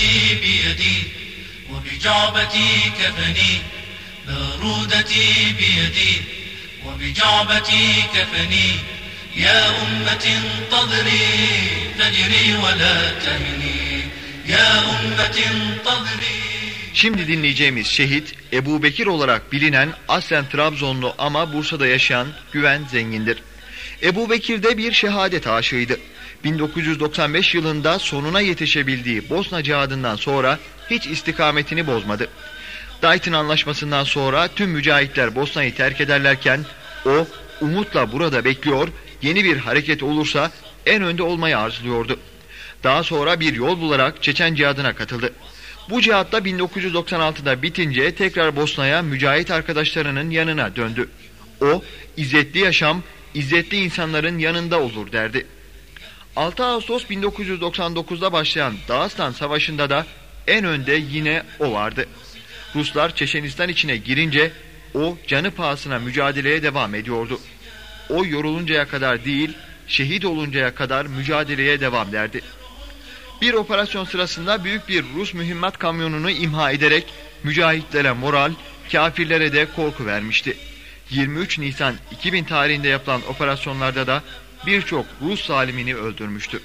بارودتي بيدي وبجعبتي كفني بارودتي بيدي وبجعبتي كفني يا أمة انتظري فجري ولا تهني يا أمة انتظري Şimdi dinleyeceğimiz şehit Ebu Bekir olarak bilinen aslen Trabzonlu ama Bursa'da yaşayan Güven Zengin'dir. Ebu Bekir de bir şehadet aşığıydı. 1995 yılında sonuna yetişebildiği Bosna cihadından sonra hiç istikametini bozmadı. Dayton anlaşmasından sonra tüm mücahitler Bosna'yı terk ederlerken o umutla burada bekliyor, yeni bir hareket olursa en önde olmayı arzuluyordu. Daha sonra bir yol bularak Çeçen cihadına katıldı. Bu cihatta 1996'da bitince tekrar Bosna'ya mücahit arkadaşlarının yanına döndü. O, izzetli yaşam, izzetli insanların yanında olur derdi. 6 Ağustos 1999'da başlayan Dağıstan Savaşı'nda da en önde yine o vardı. Ruslar Çeçenistan içine girince o canı pahasına mücadeleye devam ediyordu. O yoruluncaya kadar değil, şehit oluncaya kadar mücadeleye devam derdi. Bir operasyon sırasında büyük bir Rus mühimmat kamyonunu imha ederek mücahitlere moral, kafirlere de korku vermişti. 23 Nisan 2000 tarihinde yapılan operasyonlarda da birçok Rus salimini öldürmüştü.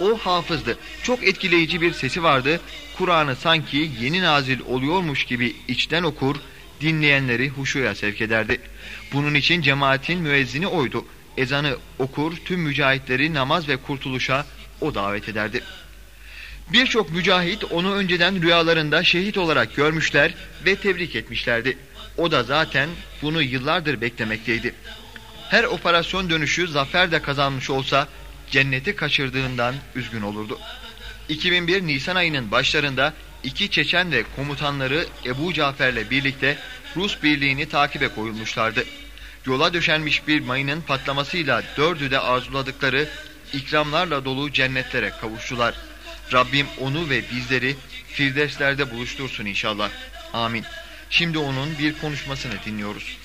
O hafızdı. Çok etkileyici bir sesi vardı. Kur'an'ı sanki yeni nazil oluyormuş gibi içten okur, dinleyenleri huşuya sevk ederdi. Bunun için cemaatin müezzini oydu. Ezanı okur, tüm mücahitleri namaz ve kurtuluşa o davet ederdi. Birçok mücahit onu önceden rüyalarında şehit olarak görmüşler ve tebrik etmişlerdi. O da zaten bunu yıllardır beklemekteydi. Her operasyon dönüşü zafer de kazanmış olsa cenneti kaçırdığından üzgün olurdu. 2001 Nisan ayının başlarında iki Çeçen ve komutanları Ebu Cafer'le birlikte Rus birliğini takibe koyulmuşlardı. Yola döşenmiş bir mayının patlamasıyla dördü de arzuladıkları ikramlarla dolu cennetlere kavuştular. Rabbim onu ve bizleri Firdevslerde buluştursun inşallah. Amin. Şimdi onun bir konuşmasını dinliyoruz.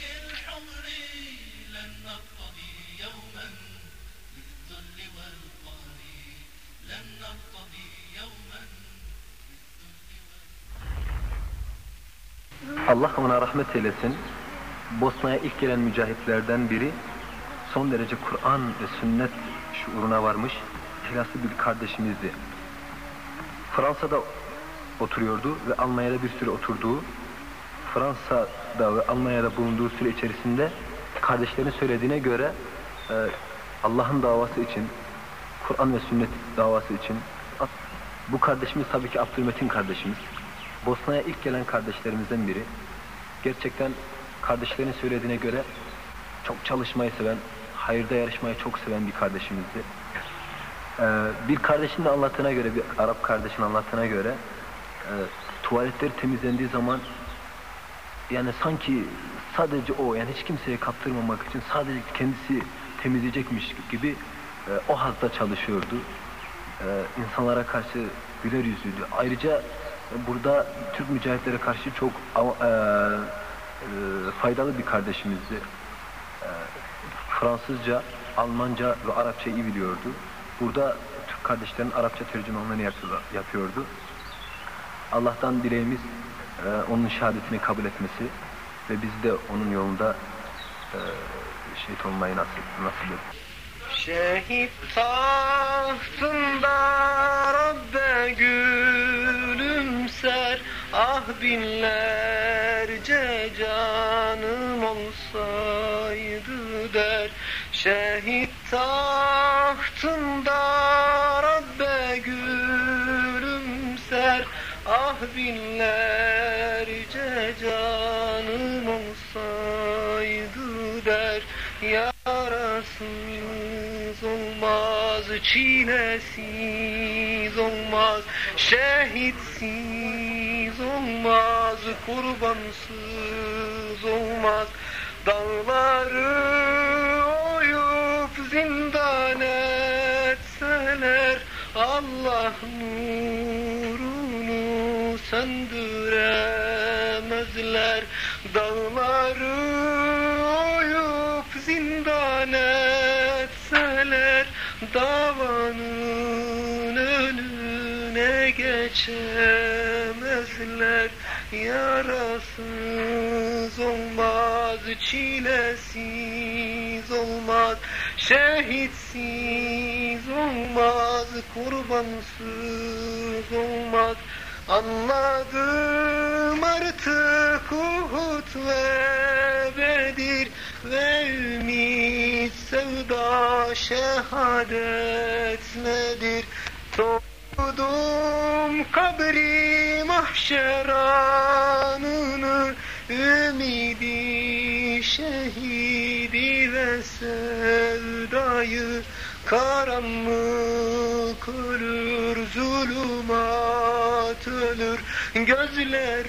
Allah ona rahmet eylesin. Bosna'ya ilk gelen mücahitlerden biri son derece Kur'an ve sünnet şuuruna varmış ihlaslı bir kardeşimizdi. Fransa'da oturuyordu ve Almanya'da bir süre oturduğu, Fransa'da ve Almanya'da bulunduğu süre içerisinde kardeşlerin söylediğine göre e, Allah'ın davası için, Kur'an ve sünnet davası için bu kardeşimiz tabii ki Abdülmetin kardeşimiz. Bosna'ya ilk gelen kardeşlerimizden biri. Gerçekten kardeşlerin söylediğine göre çok çalışmayı seven, hayırda yarışmayı çok seven bir kardeşimizdi. Ee, bir kardeşin de anlattığına göre, bir Arap kardeşin anlattığına göre e, tuvaletler temizlendiği zaman yani sanki sadece o yani hiç kimseye kaptırmamak için sadece kendisi temizleyecekmiş gibi e, o hazda çalışıyordu. E, insanlara karşı güler yüzlüydü. Ayrıca burada Türk mücahitlere karşı çok e, e, faydalı bir kardeşimizdi. E, Fransızca, Almanca ve Arapça iyi biliyordu. Burada Türk kardeşlerin Arapça tercümanlığını yapıyordu. Allah'tan dileğimiz e, onun şehadetini kabul etmesi ve biz de onun yolunda e, şehit olmayı nasip, nasip etti. Şehit tahtında binlerce canım olsaydı der. Şehit tahtında Rabbe gülümser. Ah binlerce canım olsaydı der. Yarasız olmaz, çilesiz olmaz Şehitsiz olmaz, kurbansız olmaz. Dağları oyup zindan etseler Allah nurunu söndüremezler. Dağları oyup zindan etseler Davanın önüne geçemezler. Yarasız olmaz, çilesiz olmaz Şehitsiz olmaz, kurbansız olmaz. Anladım artık Uhud ve Bedir ve ümit sevda şehadet nedir? Doğdum kabri mahşer anını ümidi şehidi ve sevdayı karanlık ölür zulümat ölür gözler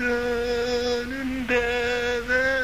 önünde ve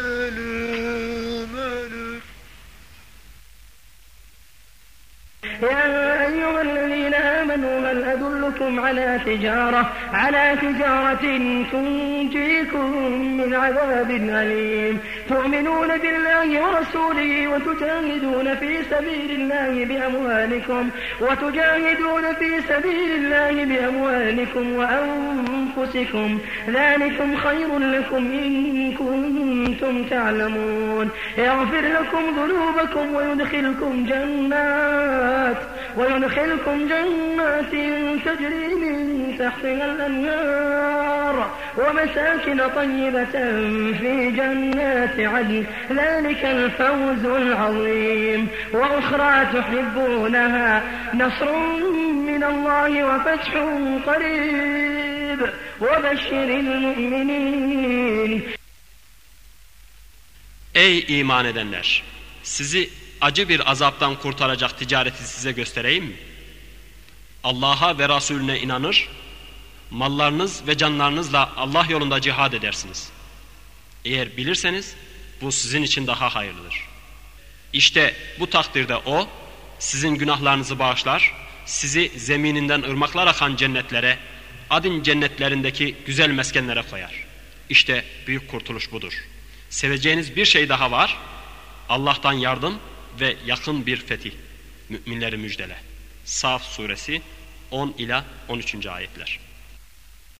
أدلكم على تجارة على تجارة تنجيكم من عذاب أليم. تؤمنون بالله ورسوله وتجاهدون في سبيل الله بأموالكم وتجاهدون في سبيل الله بأموالكم وأنفسكم. ذلكم خير لكم إن كنتم تعلمون. يغفر لكم ذنوبكم ويدخلكم جنات. ويدخلكم جنات تجري من تحتها الأنهار ومساكن طيبة في جنات عدن. ذلك الفوز العظيم. وأخرى تحبونها. نصر من الله وفتح قريب. وبشر المؤمنين. Ey iman edenler! Sizi acı bir azaptan kurtaracak ticareti size göstereyim mi? Allah'a ve Resulüne inanır, mallarınız ve canlarınızla Allah yolunda cihad edersiniz. Eğer bilirseniz bu sizin için daha hayırlıdır. İşte bu takdirde O sizin günahlarınızı bağışlar, sizi zemininden ırmaklar akan cennetlere, adin cennetlerindeki güzel meskenlere koyar. İşte büyük kurtuluş budur. Seveceğiniz bir şey daha var. Allah'tan yardım ve yakın bir fetih. Müminleri müjdele. Saf suresi 10 ila 13. ayetler.